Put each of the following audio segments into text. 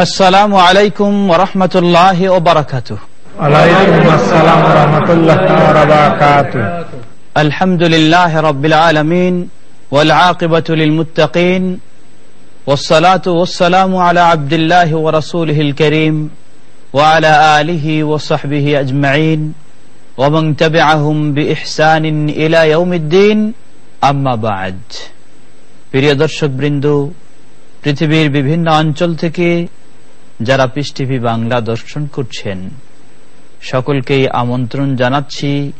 السلام عليكم ورحمة الله وبركاته عليكم السلام ورحمة الله وبركاته الحمد لله رب العالمين والعاقبة للمتقين والصلاة والسلام على عبد الله ورسوله الكريم وعلى آله وصحبه أجمعين ومن تبعهم بإحسان إلى يوم الدين أما بعد প্রিয় দর্শক বৃন্দ পৃথিবীর বিভিন্ন অঞ্চল থেকে যারা পিস বাংলা দর্শন করছেন, সকলকেই আমন্ত্রণ জানাচ্ছি।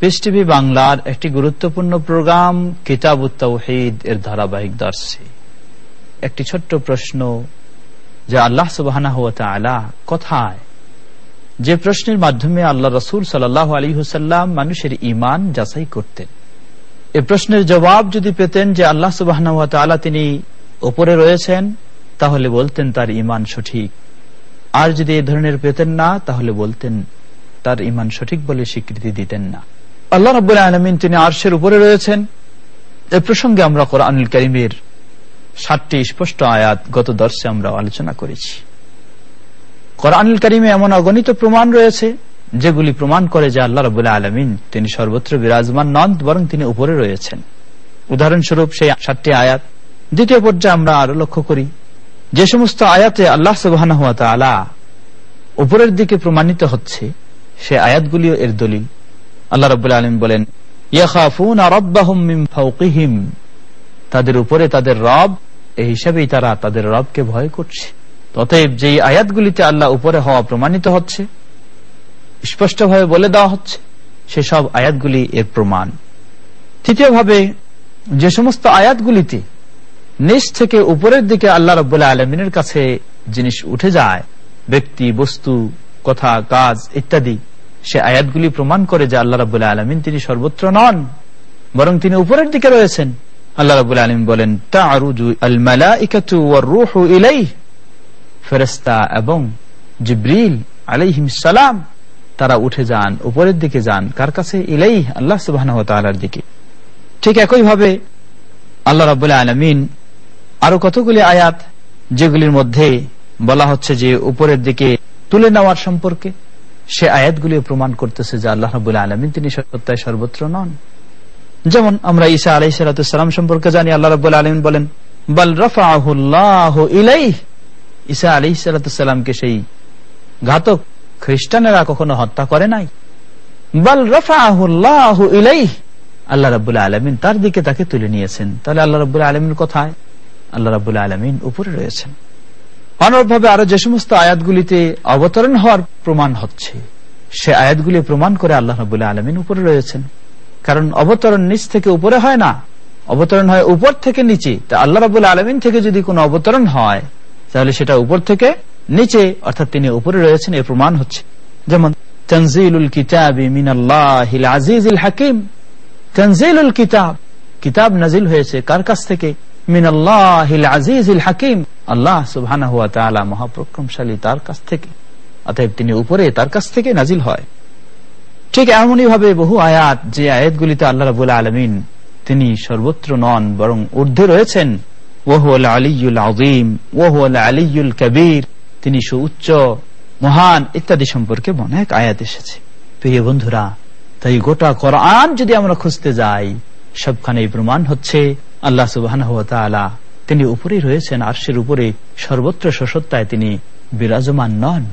পিস বাংলার একটি গুরুত্বপূর্ণ প্রোগ্রাম, কিতাব উত্তাহিদ এর ধারাবাহিক দর্শে। একটি ছোট্ট প্রশ্ন, যে আল্লাহ সুবাহ কোথায়, যে প্রশ্নের মাধ্যমে আল্লাহ রসুল সাল্লাহ আলী হুসাল্লাম মানুষের ইমান যাচাই করতেন। এ প্রশ্নের জবাব যদি পেতেন যে আল্লাহ সুবাহ তিনি ওপরে রয়েছেন তাহলে বলতেন তার ইমান সঠিক। আর যদি এ ধরনের পেতেন না, তাহলে বলতেন তার ইমান সঠিক বলে স্বীকৃতি দিতেন না। আল্লাহ রব আলমিন তিনি আর্শের উপরে রয়েছেন। এ প্রসঙ্গে আমরা কোরআনুল করিমের ষাটটি স্পষ্ট আয়াত গত দর্শে আমরা আলোচনা করেছি। কোরআনুল করিমে এমন অগণিত প্রমাণ রয়েছে, যেগুলি প্রমাণ করে যে আল্লাহ রবুল্লাহ আলমিন তিনি সর্বত্র বিরাজমান নন, বরং তিনি উপরে রয়েছেন। উদাহরণস্বরূপ সেই ষাটটি আয়াত। দ্বিতীয় পর্যায়ে আমরা আরও লক্ষ্য করি যে সমস্ত আয়াতে আল্লাহ সুবাহ উপরের দিকে প্রমাণিত হচ্ছে, সে আয়াতগুলিও এর দলিল। আল্লাহ রব আলম বলেন তাদের উপরে তাদের রব, এই হিসাবেই তারা তাদের রবকে ভয় করছে। ততএব যেই আয়াতগুলিতে আল্লাহ উপরে হওয়া প্রমাণিত হচ্ছে, স্পষ্টভাবে বলে দেওয়া হচ্ছে সেসব আয়াতগুলি এর প্রমাণ। তৃতীয়ভাবে, যে সমস্ত আয়াতগুলিতে নিচ থেকে উপরের দিকে আল্লাহ রবাহ আলমিনের কাছে জিনিস উঠে যায়, ব্যক্তি, বস্তু, কথা, কাজ ইত্যাদি। সে আয়াতগুলি প্রমাণ করে যে আল্লাহ রবাহ আলমিন তিনি সর্বত্র নন, বরং তিনি উপরের দিকে রয়েছেন। আল্লাহ রব আলম বলেন ফেরেস্তা এবং জিব্রিল আলাইহিম সালাম, তারা উঠে যান, উপরের দিকে যান। কার কাছে? ইলাই আল্লাহ সুবাহ দিকে। ঠিক একইভাবে আল্লাহ রবাহ আলমিন আরও কতগুলি আয়াত যেগুলির মধ্যে বলা হচ্ছে যে উপরের দিকে তুলে নেওয়ার সম্পর্কে, সে আয়াতগুলি প্রমাণ করতেছে যে আল্লাহ রব আলমিন তিনি সত্যায় সর্বত্র নন। যেমন আমরা ঈসা আলাই সালাম সম্পর্কে জানি, আল্লাহ রব আলমিন বলেন, বল রফাহ ইলাই ঈসা আলি সালাতামকে সেই ঘাতক খ্রিস্টানেরা কখনো হত্যা করে নাই। বল রফাহ ইলাই আল্লাহ রবুল্লাহ আলমিন তার দিকে তাকে তুলে নিয়েছেন। তাহলে আল্লাহ রবুল্লাহ আলমিন কোথায়? আল্লাহ রাবুল্লাহ আলমিন উপরে রয়েছেন। অনুরূপভাবে আরও যে সমস্ত আয়াতগুলিতে অবতরণ হওয়ার প্রমাণ হচ্ছে, সে আয়াতগুলি প্রমাণ করে আল্লাহ রাবুল্লাহ আলমিন উপরে রয়েছেন। কারণ অবতরণ নিচ থেকে উপরে হয় না, অবতরণ হয় উপর থেকে নিচে। তা আল্লাহ রাবুল্লাহ আলমিন থেকে যদি কোনো অবতরণ হয়, তাহলে সেটা উপর থেকে নিচে, অর্থাৎ তিনি উপরে রয়েছেন এর প্রমাণ হচ্ছে। যেমন, তনজিলুল কিতাব আজিজুল হাকিম। তনজিলুল কিতাব। কিতাব নাজিল হয়েছে কার কাছ থেকে? হাকিম। আল্লাহ সুবাহ মহাপ্রক্রমশালী তার কাছ থেকে, অতএব তিনি উপরে তার কাছ থেকে নাজিল হয়। ঠিক এমনই ভাবে বহু আয়াত, যে আয়াতগুলিতে আল্লাহ তিনি সর্বত্র নন, বরং ঊর্ধ্বে রয়েছেন। ওহুল আলিউল আজিম ওহুল আলিউল কবির, তিনি সুউচ্চ, মহান ইত্যাদি সম্পর্কে অনেক আয়াত এসেছে। প্রিয় বন্ধুরা, তাই গোটা কোরআন যদি আমরা খুঁজতে যাই সবখানে প্রমাণ হচ্ছে আল্লাহ সুবাহ তিনি উপরেই রয়েছেন আর্শের উপরে সর্বত্র সসত্তায় তিনি বিরাজমান নন।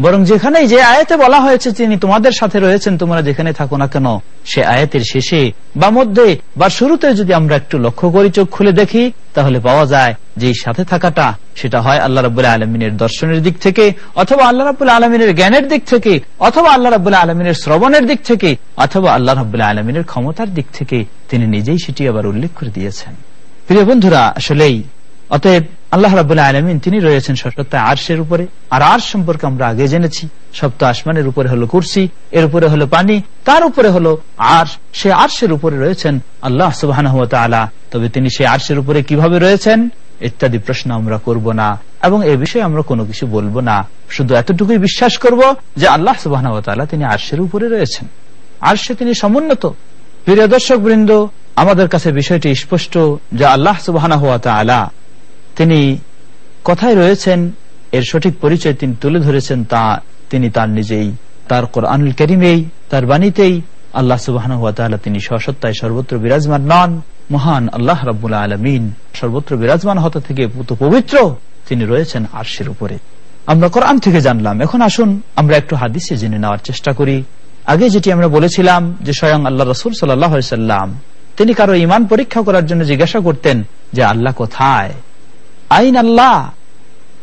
বরং যেখানে যে আয়াতে বলা হয়েছে তিনি তোমাদের সাথে রয়েছেন, তোমরা যেখানে থাকো না কেন, সে আয়াতের শেষে বা মধ্যে বা শুরুতে যদি আমরা একটু লক্ষ্য করি, চোখ খুলে দেখি, তাহলে পাওয়া যায় যে সাথে থাকাটা, সেটা হয় আল্লাহ রাবুল্লাহ আলমিনের দর্শনের দিক থেকে, অথবা আল্লাহ রাবুল্লাহ আলমিনের জ্ঞানের দিক থেকে, অথবা আল্লাহ রাবুল্লাহ আলমিনের শ্রবণের দিক থেকে, অথবা আল্লাহ রাবুল্লাহ আলমিনের ক্ষমতার দিক থেকে, তিনি নিজেই সেটি আবার উল্লেখ করে দিয়েছেন। প্রিয় বন্ধুরা, আসলেই, অতএব আল্লাহ রাবুল্লাহ আলমিন তিনি রয়েছেন সত্যতায় আর্শের উপরে। আর আর্শ সম্পর্কে আমরা আগে জেনেছি। সপ্ত আসমানের উপরে হলো কুরসি, এর উপরে হলো পানি, তার উপরে হলো আর সে আর্শের উপরে রয়েছেন আল্লাহ সুবাহ তবে তিনি সে আর্শের উপরে কীভাবে রয়েছেন? ইত্যাদি প্রশ্ন আমরা করব না। এবং এ বিষয়ে আমরা কোনো কিছু বলব না। শুধু এতটুকুই বিশ্বাস করব যে আল্লাহ সুবাহ তিনি আর্শের উপরে রয়েছেন। আর্শে তিনি সমুন্নত। প্রিয় দর্শক বৃন্দ আমাদের কাছে বিষয়টি স্পষ্ট যে আল্লাহ সুবাহ তিনি কথায় রয়েছেন, এর সঠিক পরিচয় তিনি তুলে ধরেছেন তা তিনি তার নিজেই, তার কোরআনুল করিমেই, তার বাণীতেই আল্লাহ সুবাহ তিনি সসত্তায় সর্বত্র বিরাজমান নন, মহান আল্লাহ রব্বুল আলমিন সর্বত্র বিরাজমান হতে থেকে পবিত্র তিনি রয়েছেন আরশের উপরে। আমরা কোরআন থেকে জানলাম, এখন আসুন আমরা একটু হাদিসে জেনে নেওয়ার চেষ্টা করি। আগে যেটি আমরা বলেছিলাম যে স্বয়ং আল্লাহ রসুল সাল্লাম তিনি কারও ইমান পরীক্ষা করার জন্য জিজ্ঞাসা করতেন যে আল্লাহ কোথায়? আইন আল্লাহ।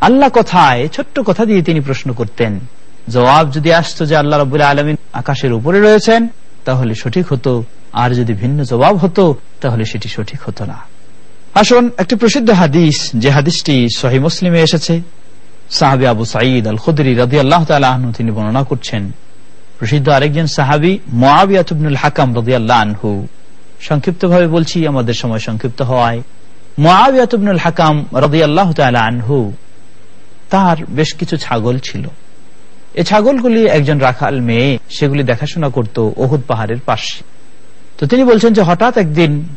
আল্লাহ কোথায় ছোট্ট কথা দিয়ে তিনি প্রশ্ন করতেন। জবাব যদি আসতো যে আল্লাহ রব আলমিন আকাশের উপরে রয়েছেন, তাহলে সঠিক হতো। আর যদি ভিন্ন জবাব হতো, তাহলে সেটি সঠিক হতো না। আসুন একটি প্রসিদ্ধ হাদিস, যে হাদিসটি সহি মুসলিমে এসেছে। সাহাবি আবু সাঈদ আল খুদরি রাজি আল্লাহ তালু তিনি বর্ণনা করছেন। প্রসিদ্ধ আরেকজন সাহাবি মোয়াবিয়াতুবনুল হাকাম রাজি আল্লাহ আনহু। সংক্ষিপ্ত ভাবে বলছি, আমাদের সময় সংক্ষিপ্ত হওয়ায়। মোয়াবিয়াতুবনুল হাকাম রাজি আল্লাহ আনহু, তার বেশ কিছু ছাগল ছিল। এ ছাগলগুলি একজন রাখাল মেয়ে, সেগুলি দেখাশোনা করত ওহুদ পাহাড়ের পাশে। তো তিনি বলছেন যে হঠাৎ একদিন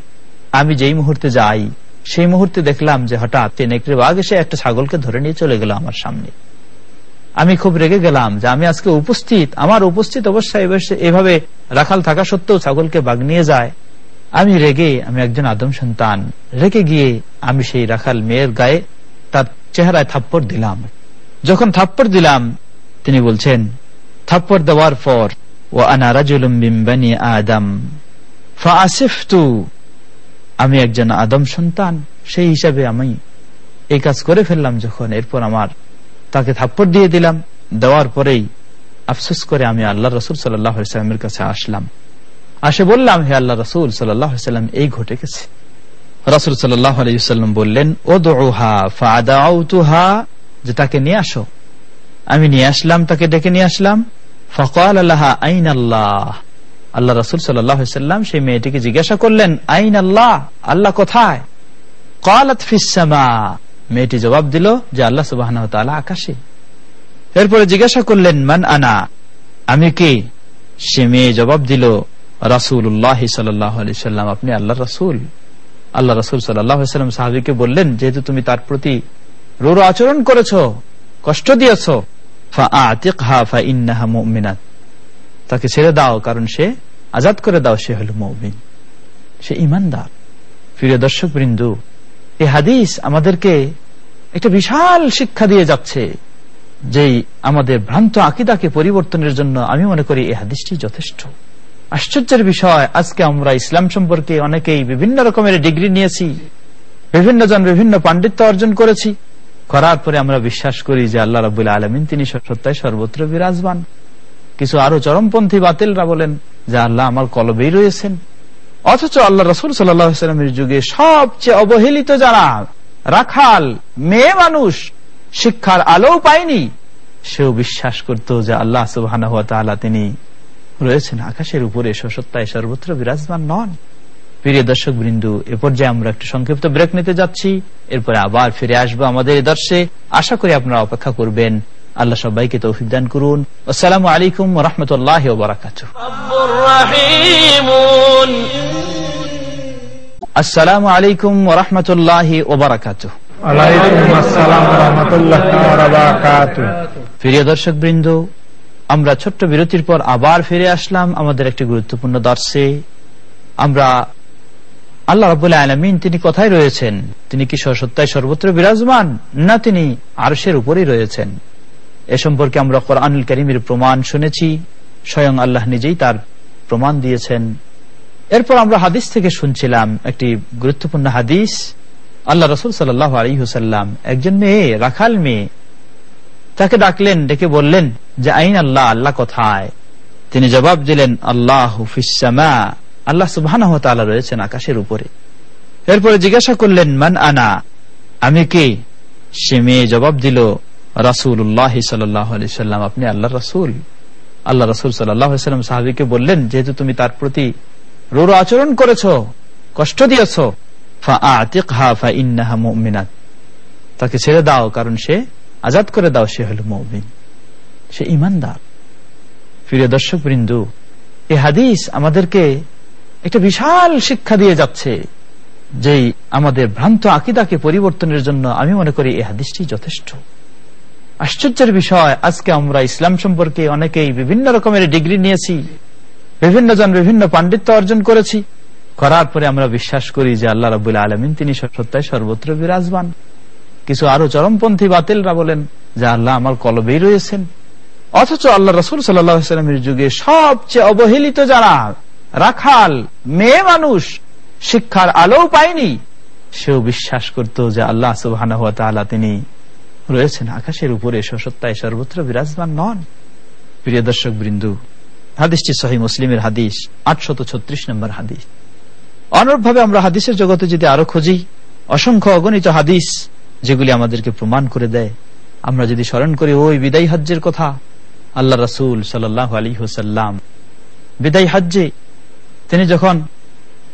আমি যেই মুহূর্তে যাই, সেই মুহূর্তে দেখলাম যে হঠাৎ নেকড়ে বাঘ এসে একটা ছাগলকে ধরে নিয়ে চলে গেল আমার সামনে। আমি খুব রেগে গেলাম যে আমি আজকে উপস্থিত, আমার উপস্থিত অবস্থায় এভাবে রাখাল থাকা সত্ত্বেও ছাগলকে বাঘ নিয়ে যায়। আমি রেগে, আমি একজন আদম সন্তান। রেগে গিয়ে আমি সেই রাখাল মেয়ের গায়ে তার চেহারায় থাপ্পড় দিলাম। যখন থাপ্পড় দিলাম, তিনি বলছেন, থাপ্পড় দেওয়ার পর ও আনারাজুলুম বিম্বানি আদম। ফাসিফতু আমি একজন আদম সন্তান, সেই হিসাবে আমি এই কাজ করে ফেললাম যখন। এরপর আমার তাকে থাপ্পড় দিয়ে দিলাম। দেওয়ার পরেই আফসোস করে আমি আল্লাহ রসুল সাল্লাহ সাল্লামের কাছে আসলাম। আসে বললাম, হে আল্লাহ রসুল সাল্লাম, এই ঘটে গেছে। রসুল সাল্লাম বললেন ও দোহা ফাদা যে তাকে নিয়ে আসো। আমি নিয়ে আসলাম, তাকে ডেকে নিয়ে আসলাম। ফকাল আল্লাহ আইন আল্লাহ আল্লাহ রসুল সাল্লাম সেই মেয়েটিকে জিজ্ঞাসা করলেন আইন আল্লাহ আল্লাহ কোথায়? কলাত ফিসামা মেয়েটি জবাব দিল যে আল্লাহ সুবাহ আকাশে। এরপরে জিজ্ঞাসা করলেন, মান আনা? আমি কি? সে মেয়ে জবাব দিল সাল্লাম, আপনি আল্লাহ রসুল। আল্লাহ রসুল সাহাবিকে বললেন, যেহেতু তুমি তার প্রতি রোর আচরণ করেছ, কষ্ট দিয়েছ তাকে ছেড়ে দাও, কারণ সে আজাদ করে দাও, সে হল মৌমিন। সে ইমানদার। প্রিয় দর্শক বৃন্দু এই হাদিস আমাদেরকে একটা বিশাল শিক্ষা দিয়ে যাচ্ছে, যেই আমাদের ভ্রান্ত আকিদাকে পরিবর্তনের জন্য আমি মনে করি এই হাদিসটি যথেষ্ট। আশ্চর্যের বিষয়, আজকে আমরা ইসলাম সম্পর্কে অনেকেই বিভিন্ন রকমের ডিগ্রি নিয়েছি বিভিন্ন জন বিভিন্ন পাণ্ডিত্য অর্জন করেছি। করার পরে আমরা বিশ্বাস করি যে আল্লাহ রাবুল আলমিন তিনি সত্যায় সর্বত্র বিরাজমান। কিছু আরও চরমপন্থী বাতিলরা বলেন যে আল্লাহ আমার কলবেই রয়েছেন। অথচ আল্লাহ রসুল সাল্লামের যুগে সবচেয়ে অবহেলিত যারা, রাখাল, মেয়ে মানুষ, শিক্ষার আলো পায়নি, সেও বিশ্বাস করত যে আল্লাহ সুবাহ তিনি রয়েছেন আকাশের উপরে সসত্তায় সর্বত্র বিরাজমান নন। প্রিয় দর্শক বৃন্দু এ পর্যায়ে আমরা একটু সংক্ষিপ্ত ব্রেক নিতে যাচ্ছি। এরপরে আবার ফিরে আসব আমাদের দর্শে। আশা করি আপনারা অপেক্ষা করবেন। আল্লাহ সবাইকে তৌফিক দান করুন। আসসালামু আলাইকুম রহমতুল্লাহ আসসালামু আলাইকুম রহমতুল্লাহ ওবরাকাত প্রিয় দর্শক বৃন্দ আমরা ছোট্ট বিরতির পর আবার ফিরে আসলাম আমাদের একটি গুরুত্বপূর্ণ দর্শে। আমরা আল্লাহ রবাহ আলমিন তিনি কোথায় রয়েছেন? তিনি কি সত্যায় সর্বত্র বিরাজমান? না তিনি আরশের উপরেই রয়েছেন? এ সম্পর্কে আমরা কোরআনুল করিমের প্রমাণ শুনেছি। স্বয়ং আল্লাহ নিজেই তার প্রমাণ দিয়েছেন। এরপর আমরা হাদিস থেকে শুনছিলাম একটি গুরুত্বপূর্ণ হাদিস। আল্লাহ রসুল সাল্লাহ আলী হুসাল্লাম একজন মেয়ে, রাখাল মেয়ে তাকে ডাকলেন, ডেকে বললেন, যে আইন আল্লাহ আল্লাহ কোথায়? তিনি জবাব দিলেন, আল্লাহ হুফিসামা আল্লাহ সুবাহ রয়েছেন আকাশের উপরে। এরপরে জিজ্ঞাসা করলেন, মান আনা? আমি কি? সে মেয়ে জবাব দিল রাসুল্লাহ সাল্লাম, আপনি আল্লাহ রাসুল। আল্লাহ রাসুল সাল্লাম সাহাবিকে বললেন, যেহেতু তুমি তার প্রতি রোর আচরণ করেছ, কষ্ট দিয়েছ ফা ফা তাকে ছেড়ে দাও, কারণ সে আজাদ করে দাও, সে হল মৌমিন। সে ইমানদার। প্রিয় দর্শক বৃন্দু এ হাদিস আমাদেরকে একটা বিশাল শিক্ষা দিয়ে যাচ্ছে, যেই আমাদের ভ্রান্ত আকিদাকে পরিবর্তনের জন্য আমি মনে করি এই হাদিসটি যথেষ্ট। আশ্চর্যের বিষয়, আজকে আমরা ইসলাম সম্পর্কে অনেকেই বিভিন্ন রকমের ডিগ্রি নিয়েছি, বিভিন্ন জন বিভিন্ন পাণ্ডিত্য অর্জন করেছি। করার পরে আমরা বিশ্বাস করি যে আল্লাহ রাবুল আলমিন তিনি সত্যায় সর্বত্র বিরাজমান। কিছু আরও চরমপন্থী বাতিলরা বলেন, যে আল্লাহ আমার কলবেই রয়েছেন। অথচ আল্লাহ রসুল সাল্লামের যুগে সবচেয়ে অবহেলিত যারা, রাখাল, মেয়ে মানুষ, শিক্ষার আলো পায়নি, সেও বিশ্বাস করত যে আল্লাহ সুবাহ তিনি রয়েছেন আকাশের উপরে সসত্তায় সর্বত্র বিরাজমান নন। প্রিয় দর্শক বৃন্দু, হাদিসটি সহি মুসলিমের হাদিস, আটশত ছত্রিশ নম্বর হাদিস। অনুরূপভাবে আমরা হাদিসের জগতে যদি আরও খুঁজি, অসংখ্য অগণিত হাদিস যেগুলি আমাদেরকে প্রমাণ করে দেয়। আমরা যদি স্মরণ করি, ওই বিদায় হজ্জের কথা, আল্লাহ রসুল সাল্লাহ আলী হুসাল্লাম বিদায় হজ্জে তিনি যখন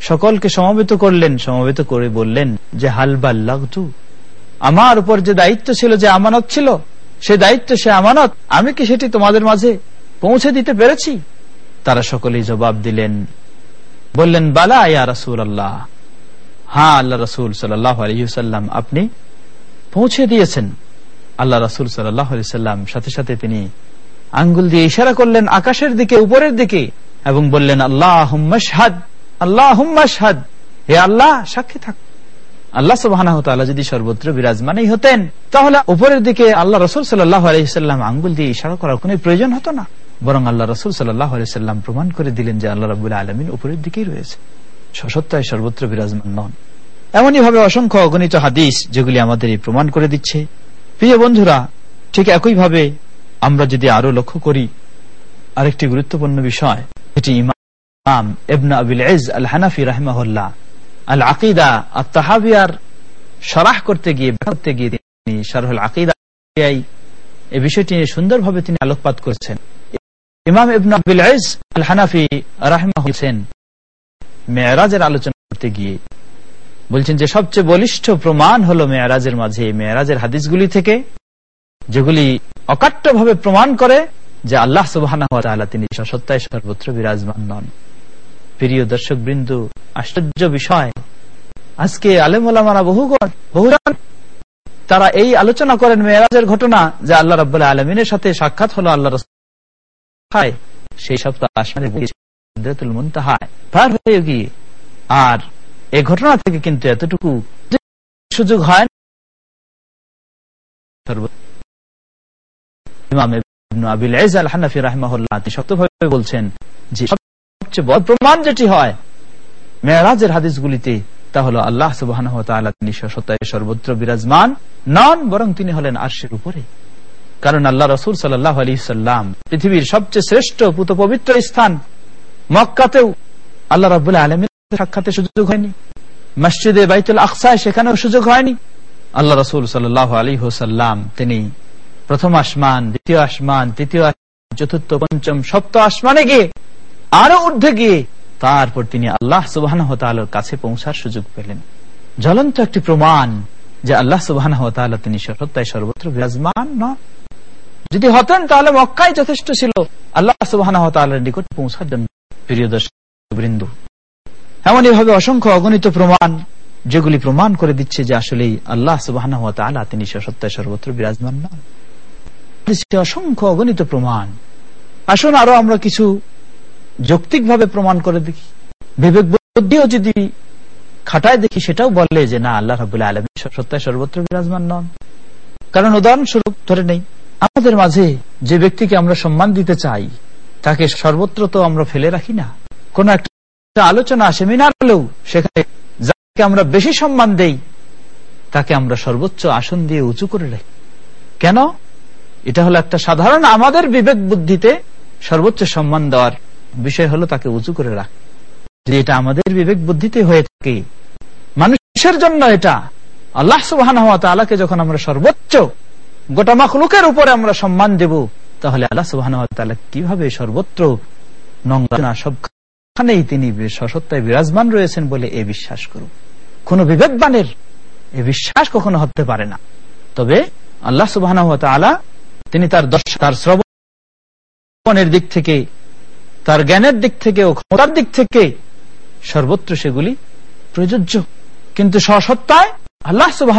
সকলকে সমবেত করলেন, সমবেত করে বললেন যে হালবাল্লাগতু আমার উপর যে দায়িত্ব ছিল, যে আমানত ছিল, সে দায়িত্ব, সে আমানত, আমি কি সেটি তোমাদের মাঝে পৌঁছে দিতে পেরেছি? তারা সকলেই জবাব দিলেন, বললেন, বালা ইয়া রসুল আল্লাহ হ্যাঁ আল্লাহ রসুল সাল্লাহ আলহিসাল্লাম আপনি পৌঁছে দিয়েছেন। আল্লাহ রসুল সাল্লাম। সাথে সাথে তিনি আঙ্গুল দিয়ে ইশারা করলেন আকাশের দিকে, উপরের দিকে, এবং বললেন আল্লাহ হুম্মাশহাদ আল্লাহ হুম্মাশহাদ হে আল্লাহ, সাক্ষী থাক। আল্লাহ সুবাহ যদি সর্বত্র বিরাজমানই হতেন, তাহলে উপরের দিকে আল্লাহ রসুল সাল্লাহ আলহিসাল্লাম আঙ্গুল দিয়ে ইশারা করার কোন প্রয়োজন হতো না। বরং আল্লাহ রসুল সাল্লাহ আলহিসাল্লাম প্রমাণ করে দিলেন যে আল্লাহ রবুল আলমিন উপরের দিকেই রয়েছে। সসত্তায় সর্বত্র বিরাজমান নন। এমনই ভাবে অসংখ্য অগণিত হাদিস যেগুলি আমাদের এই প্রমাণ করে দিচ্ছে। প্রিয় বন্ধুরা, ঠিক একইভাবে আমরা যদি আরও লক্ষ্য করি, আরেকটি গুরুত্বপূর্ণ বিষয় ইমাম এবনা আবিল আল হানাফি আল আকিদা আত্মাহাবিয়ার সরাহ করতে গিয়ে করতে গিয়ে তিনি আকিদা এই বিষয়টি নিয়ে সুন্দরভাবে তিনি আলোকপাত করছেন। ইমাম ইবন আবিল আল হানাফি রাহমা হয়েছেন মেয়েরাজের আলোচনা করতে গিয়ে। বলছেন যে সবচেয়ে বলিষ্ঠ প্রমাণ হলো মেয়ারাজের মাঝে। মেয়ারাজের হাদিসগুলি থেকে যেগুলি অকাট্য ভাবে প্রমাণ করে যে আল্লাহ সুবাহ তিনি সত্যায় সর্বত্র বিরাজমান নন। প্রিয় দর্শক বৃন্দু আশ্চর্য বিষয়। আজকে আলেমারা বহুগণ, বহুরান তারা এই আলোচনা করেন মেয়েরাজের ঘটনা যে আল্লাহ রবাহ আলমিনের সাথে সাক্ষাৎ হলো আল্লাহ সেই সপ্তাহ আসমানে আর এই ঘটনা থেকে কিন্তু এতটুকু সুযোগ হয় আল্লাহ বিরাজমান নন, বরং তিনি হলেন উপরে। কারণ আল্লাহ রসুল সাল্লাম পৃথিবীর সবচেয়ে শ্রেষ্ঠ পুত পবিত্র স্থান মক্কাতেও আল্লাহ রবাহ আলমীর সাক্ষাতে সুযোগ হয়নি। মসজিদে বাইতুল আকসায় সেখানেও সুযোগ হয়নি। আল্লাহ রসুল সাল্লাহ আলী হোসাল্লাম তিনি প্রথম আসমান, দ্বিতীয় আসমান, তৃতীয় আসমান, চতুর্থ, পঞ্চম সপ্ত আসমানে গিয়ে, আরও ঊর্ধ্বে গিয়ে, তারপর তিনি আল্লাহ সুবাহ কাছে পৌঁছার সুযোগ পেলেন। জ্বলন্ত একটি প্রমাণ যে আল্লাহ সুবাহ তিনি সত্যায় সর্বত্র বিরাজমান ন যদি হতেন তাহলে মক্কাই যথেষ্ট ছিল আল্লাহ সুবাহ নিকট পৌঁছার জন্য। প্রিয় দর্শক, বৃন্দু এমনই ভাবে অসংখ্য অগণিত প্রমাণ, যেগুলি প্রমাণ করে দিচ্ছে যে আসলে আল্লাহ সুবাহ তিনি সত্যায় সর্বত্র বিরাজমান নন অসংখ্য অগণিত প্রমাণ। আসুন আরও আমরা কিছু যৌক্তিক ভাবে প্রমাণ করে দেখি। বিবেক বুদ্ধিও যদি খাটায় দেখি, সেটাও বললে যে না, আল্লাহ রাবুল্লাহ আলমী সত্যায় সর্বত্র বিরাজমান নন। কারণ উদাহরণস্বরূপ, ধরে নেই, আমাদের মাঝে যে ব্যক্তিকে আমরা সম্মান দিতে চাই, তাকে সর্বত্র তো আমরা ফেলে রাখি না। কোন একটা আলোচনা সেমিনার হলেও সেখানে যাকে আমরা বেশি সম্মান দেই, তাকে আমরা সর্বোচ্চ আসন দিয়ে উঁচু করে রাখি। কেন? এটা হলো একটা সাধারণ আমাদের বিবেক বুদ্ধিতে সর্বোচ্চ সম্মান দেওয়ার বিষয় হলো তাকে উঁচু করে রাখ। যে এটা আমাদের বিবেক বুদ্ধিতে হয়ে থাকে, মানুষের জন্য এটা, আল্লাহ সুবাহ আলাকে যখন আমরা সর্বোচ্চ গোটা মখলুকের উপরে আমরা সম্মান দেব, তাহলে আল্লাহ সুবাহ কীভাবে সর্বত্র নোংরা সবখানেই তিনি সসত্তায় বিরাজমান রয়েছেন বলে এ বিশ্বাস করুক কোন বিবেকবানের এ বিশ্বাস কখনো হতে পারে না। তবে আল্লাহ সুবাহ তিনি তার তার শ্রবণের দিক থেকে, তার জ্ঞানের দিক থেকে ও ক্ষমতার দিক থেকে সর্বত্র সেগুলি প্রযোজ্য। কিন্তু সসত্তায় আল্লাহ সুবাহ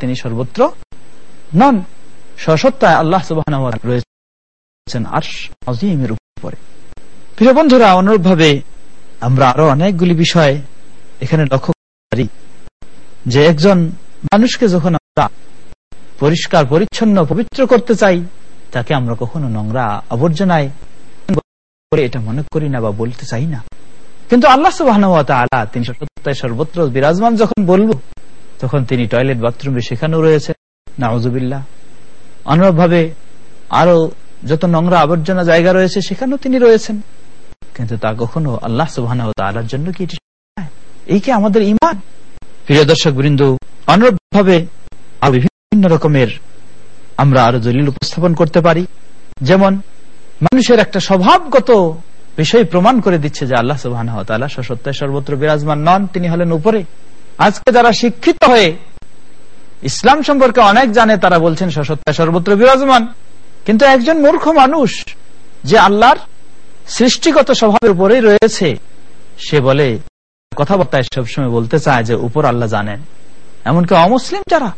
তিনি সর্বত্র নন। সসত্তায় আল্লাহ সুবাহ রয়েছেন আরশ আজিমের উপরে। প্রিয় বন্ধুরা, অনুরূপভাবে আমরা আরও অনেকগুলি বিষয় এখানে লক্ষ্য করি। যে একজন মানুষকে যখন আমরা পরিষ্কার, পরিচ্ছন্ন, পবিত্র করতে চাই, তাকে আমরা কখনো নোংরা আবর্জনায় এটা মনে করি না বা বলতে চাই না। কিন্তু আল্লাহ সুবাহ তিনি সত্যায় সর্বত্র বিরাজমান যখন বলব, তখন তিনি টয়লেট, বাথরুমে সেখানেও রয়েছে। নাওজুবিল্লা অনুরূপভাবে আরও যত নোংরা আবর্জনা জায়গা রয়েছে, সেখানেও তিনি রয়েছেন। কিন্তু তা কখনো আল্লাহ সুবাহ তালার জন্য কি এই কি আমাদের ইমান প্রিয় দর্শক বৃন্দ, অনুরূপভাবে বিভিন্ন রকমের আমরা আরও দলিল উপস্থাপন করতে পারি। যেমন, মানুষের একটা স্বভাবগত বিষয় প্রমাণ করে দিচ্ছে যে আল্লাহ সুবাহ সত্যায় সর্বত্র বিরাজমান নন, তিনি হলেন উপরে। আজকে যারা শিক্ষিত হয়ে ইসলাম সম্পর্কে অনেক জানে, তারা বলছেন সসত্যায় সর্বত্র বিরাজমান। কিন্তু একজন মূর্খ মানুষ যে আল্লাহর সৃষ্টিগত স্বভাবের উপরেই রয়েছে। সে বলে, কথাবার্তায় সবসময় বলতে চায় যে উপর আল্লাহ জানেন। এমনকি অমুসলিম যারা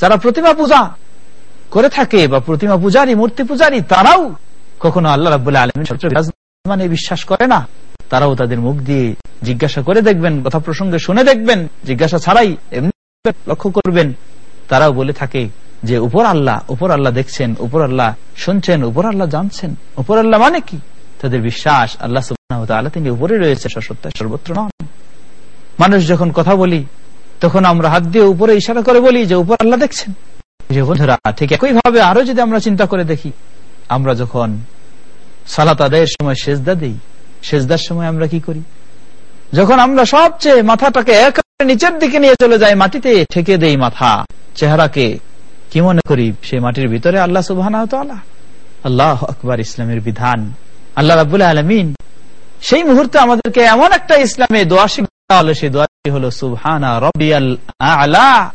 যারা প্রতিমা পূজা করে থাকে বা প্রতিমা পূজারী, মূর্তি পূজারী, তারাও কখনো আল্লাহ রাবুল্লাহ আলমী বিশ্বাস করে না। তারাও তাদের মুখ দিয়ে জিজ্ঞাসা করে দেখবেন, কথা প্রসঙ্গে শুনে দেখবেন, জিজ্ঞাসা ছাড়াই এমনি লক্ষ্য করবেন। তারাও বলে থাকে যে উপর আল্লাহ উপর আল্লাহ দেখছেন, উপর আল্লাহ শুনছেন, উপর আল্লাহ জানছেন। উপর আল্লাহ মানে কি? তাদের বিশ্বাস আল্লাহ আল্লাহ তিনি উপরে রয়েছে সসত্তা সর্বত্র নন। মানুষ যখন কথা বলি, তখন আমরা হাত দিয়ে উপরে ইশারা করে বলি যে, উপর আল্লাহ দেখছেন। বন্ধুরা, ঠিক একই ভাবে আরও যদি আমরা চিন্তা করে দেখি, আমরা যখন সালাত আদায়ের সময় সেজদা দিই, সেজদার সময় আমরা কি করি? যখন আমরা সবচেয়ে মাথাটাকে একেবারে নিচের দিকে নিয়ে চলে যাই, মাটিতে ঠেকে দেই মাথা, চেহারাকে, কি মনে করি? সেই মাটির ভিতরে আল্লাহ সুবাহ আল্লাহ আকবর ইসলামের বিধান। আল্লাহ রাবুল আলমিন সেই মুহূর্তে আমাদেরকে এমন একটা ইসলামে দোয়া শিক্ষা হলো সেই দোয়াটি হলো, সুবহানা রবিয়াল আলা।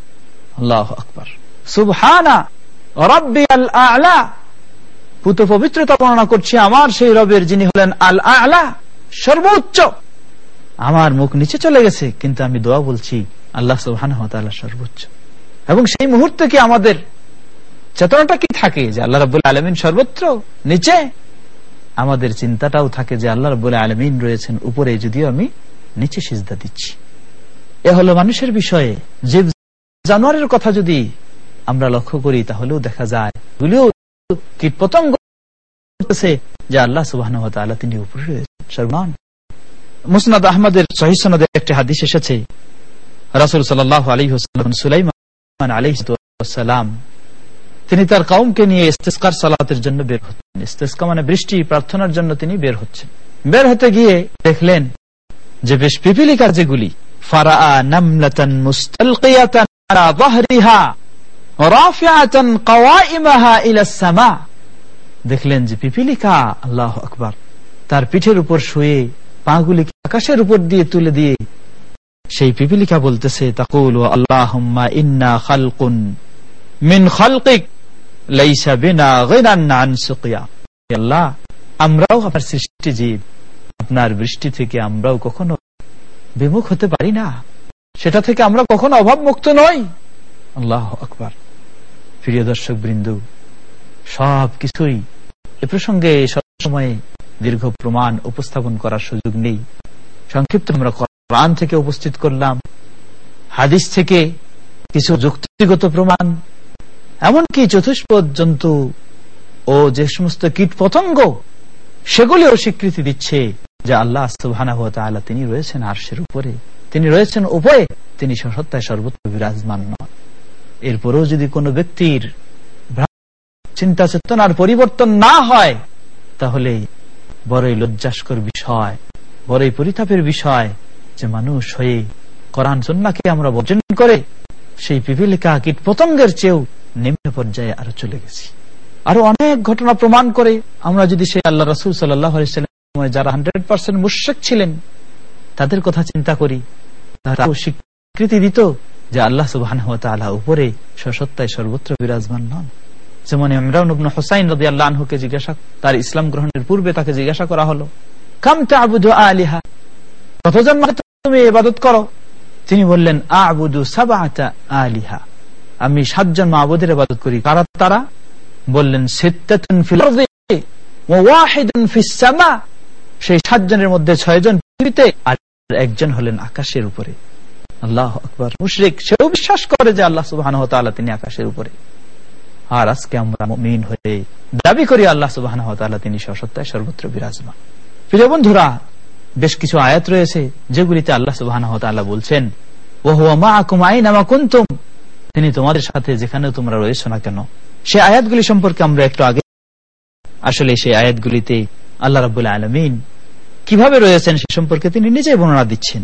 আল্লাহ আকবর। সুবহানা রব্বিয়াল আলা। পুত পবিত্রতা বর্ণনা করছি, আমার সেই রবের যিনি হলেন আল আলা, সর্বোচ্চ। আমার মুখ নিচে চলে গেছে, কিন্তু আমি দোয়া বলছি, আল্লাহ সুবহান সর্বোচ্চ। এবং সেই মুহূর্তে কি আমাদের চেতনাটা কি থাকে, যে আল্লাহ রব আলমিন সর্বত্র নিচে আমাদের চিন্তাটাও থাকে যে আল্লাহ রব আলমিন রয়েছেন, উপরে যদিও আমি নিচে সিজদা দিচ্ছি। এ হলো মানুষের বিষয়ে। যে জানোয়ারের কথা যদি আমরা লক্ষ্য করি, তাহলেও দেখা যায় কীট পতঙ্গ যে আল্লাহ সুবাহ তিনি উপরে রয়েছেন সর্বমান মুসনাদ আহমদের সহিসনদের একটি হাদিস এসেছে। রাসুল সাল্লাহ আলী সুলাইমান আলিহাম তিনি তার কাউমকে নিয়ে ইস্তেস্কার সালাতের জন্য বের হচ্ছেন। ইস্তেস্কা মানে বৃষ্টি, প্রার্থনার জন্য তিনি বের হচ্ছেন। বের হতে গিয়ে দেখলেন যে বেশ পিপিলিকা যেগুলি দেখলেন যে পিপিলিকা, আল্লাহ আকবার, তার পিঠের উপর শুয়ে পাগুলি আকাশের উপর দিয়ে তুলে দিয়ে সেই পিপিলিকা বলতেছে, তাকুল আল্লাহ ইন্না খালকুন মিন খালকিক। আমরাও আপনার সৃষ্টি জীব। আপনার বৃষ্টি থেকে আমরাও কখনো বিমুখ হতে পারি না। সেটা থেকে আমরা কখনো অভাব মুক্ত নই। আল্লাহ আকবার। প্রিয় দর্শক বৃন্দু, সব কিছুই এ প্রসঙ্গে সবসময় দীর্ঘ প্রমাণ উপস্থাপন করার সুযোগ নেই। সংক্ষিপ্ত আমরা কোরআন থেকে উপস্থিত করলাম, হাদিস থেকে কিছু যুক্তিগত প্রমাণ এমনকি চতুষ্পদ জন্তু ও যে সমস্ত কীট পতঙ্গ সেগুলিও স্বীকৃতি দিচ্ছে যে আল্লাহ সুবাহ তিনি রয়েছেন আর্শের উপরে। তিনি রয়েছেন উভয়ে। তিনি সত্তায় সর্বত্র বিরাজমান নন। এরপরেও যদি কোনো ব্যক্তির চিন্তা চেতনার পরিবর্তন না হয়, তাহলে বড়ই লজ্জাস্কর বিষয়, বড়ই পরিতাপের বিষয় যে মানুষ হয়ে কোরআন সন্নাকে আমরা বর্জন করে সেই পিপিলিকা কীট পতঙ্গের চেয়েও নিম্ন পর্যায়ে আরও চলে গেছি। আরও অনেক ঘটনা প্রমাণ করে আমরা যদি সেই আল্লাহ রসুল সাল্লাহ যারা হান্ড্রেড পার্সেন্ট মুশেক ছিলেন, তাদের কথা চিন্তা করি তারাও স্বীকৃতি দিত যে আল্লাহ সুবাহ উপরে সসত্তায় সর্বত্র বিরাজমান নন। যেমন ইমরান হোসাইন রদি আল্লাহকে জিজ্ঞাসা, তার ইসলাম গ্রহণের পূর্বে তাকে জিজ্ঞাসা করা হলো কামতে আবুদ আলিহা? কতজন তুমি ইবাদত করো? তিনি বললেন, আবুদু সাবাতা আলিহা। আমি সাতজন মাহবুদের আবাদত করি। কারা তারা? বললেন সেই সাতজনের মধ্যে ছয়জন পৃথিবীতে আর একজন হলেন আকাশের উপরে। আল্লাহ আকবর। মুশরিক সেও বিশ্বাস করে যে আল্লাহ সুবহান তিনি আকাশের উপরে। আর আজকে আমরা মুমিন হয়ে দাবি করি আল্লাহ সুবহান তিনি সসত্তায় সর্বত্র বিরাজমান। প্রিয় বন্ধুরা, বেশ কিছু আয়াত রয়েছে যেগুলিতে আল্লাহ সুবহান বলছেন ও হুয়া মা আকুমাই নামা কুন্তুম তিনি তোমাদের সাথে যেখানে তোমরা রয়েছ না কেন? সে আয়াতগুলি সম্পর্কে আমরা একটু আগে আসলে সেই আয়াতগুলিতে আল্লাহ রাবুল্লাহ আলমিন কীভাবে রয়েছেন সে সম্পর্কে তিনি নিজেই বর্ণনা দিচ্ছেন।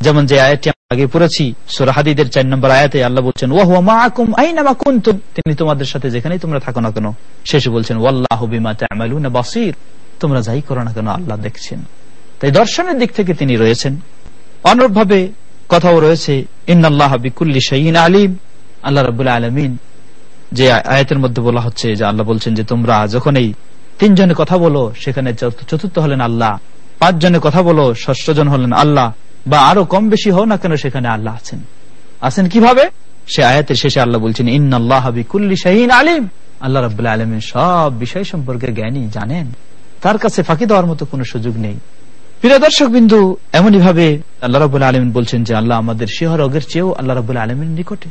যেমন যে আয়াতটি আগে পড়েছি সোরাহাদিদের চার নম্বর আয়াতে আল্লাহ বলছেন ও মা আকুম আইনামা কুন্তুম? তিনি তোমাদের সাথে যেখানেই তোমরা থাকো না কেন, শেষে বলছেন, ওয়াল্লাহ বিমা তা'মালুনা বাসির। তোমরা যাই করো না কেন, আল্লাহ দেখছেন। তাই দর্শনের দিক থেকে তিনি রয়েছেন। অনুরূপভাবে কথাও রয়েছে, ইন্নাল্লাহ বিকুল্লি শাইইন আলিম। আল্লাহ রাব্বুল আলামিন যে আয়াতের মধ্যে বলা হচ্ছে যে আল্লাহ বলছেন যে তোমরা যখন এই তিনজনে কথা বলো, সেখানে চতুর্থ হলেন আল্লাহ পাঁচ জনে কথা বলো ষষ্ঠ জন হলেন আল্লাহ, বা আরও কম বেশি হোক না কেন সেখানে আল্লাহ আছেন। আছেন কীভাবে? সে আয়াতের শেষে আল্লাহ বলছেন, ইন্নাল্লাহ বিকুল্লি শাহিন আলিম। আল্লাহ রাবুল্লাহ আলমিন সব বিষয় সম্পর্কে জ্ঞানী, জানেন। তার কাছে ফাঁকি দেওয়ার মতো কোনো সুযোগ নেই। প্রিয় দর্শক বিন্দু এমনই ভাবে আল্লাহ রাবুল্লাহ আলমিন বলছেন যে আল্লাহ আমাদের শিহর অগের চেয়েও আল্লাহ রাবুল্লাহ আলমিন নিকটে।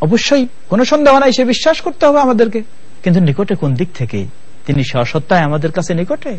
অবশ্যই কোনো সন্দেহ নাই, সে বিশ্বাস করতে হবে আমাদেরকে। কিন্তু নিকটে কোন দিক থেকে? তিনি সসত্তায় আমাদের কাছে নিকটে?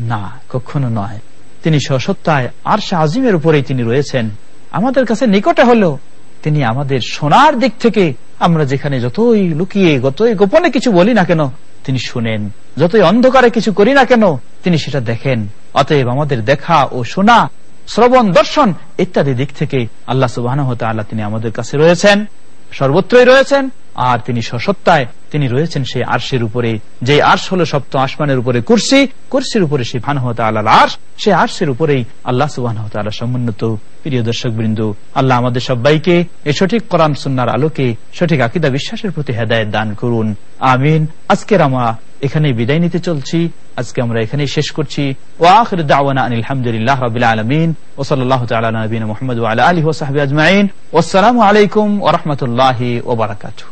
না, কখনো নয়। তিনি সসত্তায় আর আজিমের উপরেই তিনি রয়েছেন। আমাদের কাছে নিকটে হলেও তিনি আমাদের সোনার দিক থেকে আমরা যেখানে যতই লুকিয়ে, যতই গোপনে কিছু বলি না কেন, তিনি শুনেন। যতই অন্ধকারে কিছু করি না কেন, তিনি সেটা দেখেন। অতএব আমাদের দেখা ও শোনা, শ্রবণ, দর্শন ইত্যাদি দিক থেকে আল্লাহ সুবাহ তিনি আমাদের কাছে রয়েছেন। সর্বত্রই রয়েছেন, আর তিনি সসত্তায়, তিনি রয়েছেন সেই আর্শের উপরে। যে আর্শ হলো সপ্ত আসমানের উপরে কুর্সি, কুর্সির উপরে সেই আল্লাহ আর্শ সে আর্শের উপরেই আল্লাহ সুবাহ সমুন্নত। প্রিয় দর্শক বৃন্দ আল্লাহ আমাদের সবাইকে এই সঠিক কোরআন, সুন্নার আলোকে সঠিক আকিদা, বিশ্বাসের প্রতি হেদায়ত দান করুন। আমিন। আজকের আমরা এখানে বিদায় নিতে চলছি। আজকে আমরা এখানে শেষ করছি। ও আখির দাওয়ানা আলহামদুলিল্লাহ রাবিল আলমিন। ও সাল্লাহ তালা নবীন মোহাম্মদ আলী ওসাহাবি আজমাইন। ওসালামু আলাইকুম ওরহমতুল্লাহ ওবরাকাতু